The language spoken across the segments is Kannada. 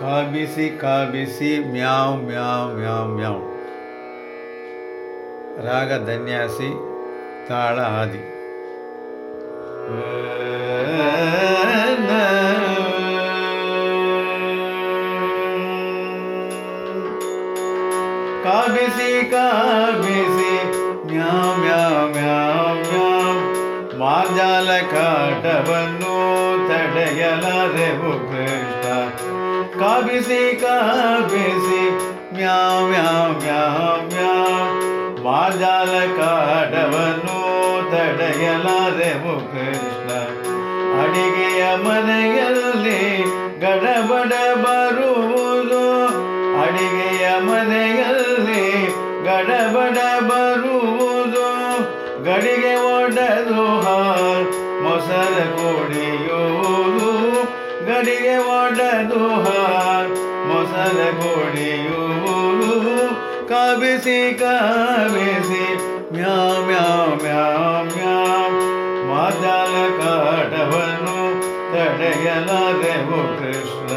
ಕಾಬಿಸಿ ಕಾಬಿಸಿ ಮ್ಯಾವ್ ಮ್ಯಾವ್ ಮ್ಯಾವ್ ಮ್ಯಾವ್ ರಾಗ ಧನ್ಯಾಸಿ ತಾಳ ಆದಿ ಕಾಬಿಸಿ ಕಾಬಿಸಿ ಮ್ಯಾವ್ ಮ್ಯಾವ್ ಮ್ಯಾವ್ ಮ್ಯಾವ್ ಮಾರ್ಜಾಲ ಕಾಟವನ್ನು ತಡೆಯಲಾರೆವು ಕೃಷ್ಣ ಕಾಬಿಸಿ ಕಾಬಿಸಿ ಮ್ಯಾವ್ ಮ್ಯಾವ್ ಮ್ಯಾವ್ ಮ್ಯಾವ್. ಮಾರ್ಜಾಲ ಕಾಟವನ್ನು ತಡೆಯಲಾರೆವು ಕೃಷ್ಣ ಅಡಿಗೆಯ ಮನೆಯಲ್ಲಿ ಗಡಬಡ ಬರುವುದು. ಅಡಿಗೆಯ ಮನೆಯಲ್ಲಿ ಗಡಬಡ ಬರುವುದು. ಗಡಿಗೆ ಒಡೆದು ಹಾಲ್ ಮೊಸರ ಕುಡಿಯುವುದು. ಗಡಿಗೆ ಒಡೆದು ಹಾಲ್ ಮೊಸರ ಕುಡಿಯುವುದು ಕಬಿಸಿ, ಕಾಬಿಸಿ. ಮ್ಯಾವ್ ಮ್ಯಾವ್ ಮ್ಯಾವ್ ಮ್ಯಾವ್ ಮಾತಲ ಕಾಟವನ್ನು ತಡೆಯಲಾದೆವು ಕೃಷ್ಣ.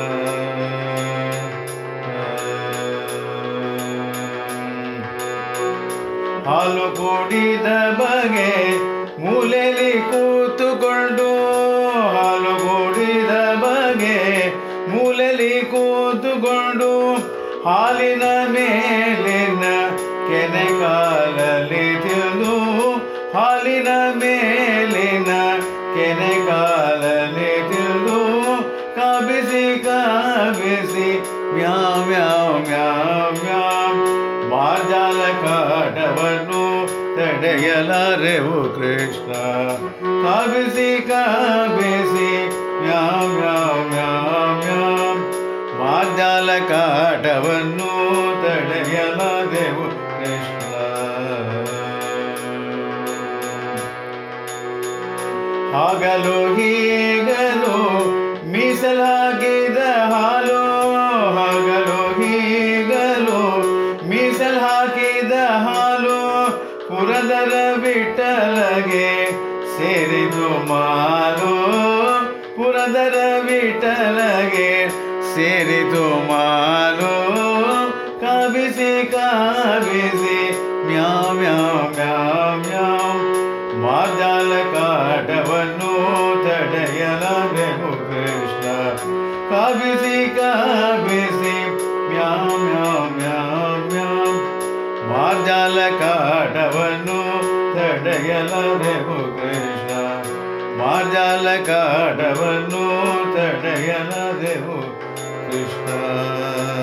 ಹಾಲು ಕುಡಿದ ಬಗೆ ಮೂಲೆಯಲ್ಲಿ ಮೂಲೆಯಲ್ಲಿ ಕೂತುಕೊಂಡು ಹಾಲಿನ ಮೇಲಿನ ಕೆನೆ ಕಾಲಲಿ ತಿಳಿದು ಹಾಲಿನ ಮೇಲಿನ ಕೆನೆ ಕಾಲಲಿ ತಿಳಿದು ಕಬಿಸಿ ಕಬಿಸಿ, ಮ್ಯಾವ್ ಮ್ಯಾವ್ ಮ್ಯಾವ್ ಮ್ಯಾವ್. ಮಾರ್ಜಾಲ ಕಾಟವನ್ನು ತಡೆಯಲಾರೆವು ಕೃಷ್ಣ. ಕಬಿಸಿ ಕಬಿಸಿ, ಮ್ಯಾವ್ ಮ್ಯಾವ್ ಮಾರ್ಜಾಲ ಕಾಟವನ್ನು ತಡೆಯಲಾದೆವು ಕೃಷ್ಣ ಹಾಗಲು ಹೀಗಲು ಮೀಸಲಾಗಿದ ಹಾಲು, ಹಾಗಲು ಹೀಗಲು ಹಾಲು, ಪುರದರ ಬಿಟ್ಟಲಗೆ ಸೇರಿದು ಮಾಲು, ಪುರದರ ಬಿಟ್ಟಲಗೆ ಸೇರಿದು ಮಾಲು ಕಾಬಿಸಿ ಕಾಬಿಸಿ ಮ್ಯಾವ್ ಮ್ಯಾವ್ ಮ್ಯಾವ್ ಮ್ಯಾವ್ ಮಾರ್ಜಾಲ ಕಾಟವನ್ನು ತಡೆಯಲಾಗಬೇಕು ಕೃಷ್ಣ ಕಾಬಿಸಿ ಕಾಬಿಸಿ ಮ್ಯಾವ್ ಮ್ಯಾವ್ ಮ್ಯಾವ್ ಮ್ಯಾವ್ ಮಾರ್ಜಾಲ ಕಾಟವನ್ನು ತಡೆಯಲಾಗಬೇಕು ಕೃಷ್ಣ ಮಾರ್ಜಾಲ ಕಾಟವನ್ನು ತಡೆಯಲಾದೆವು está.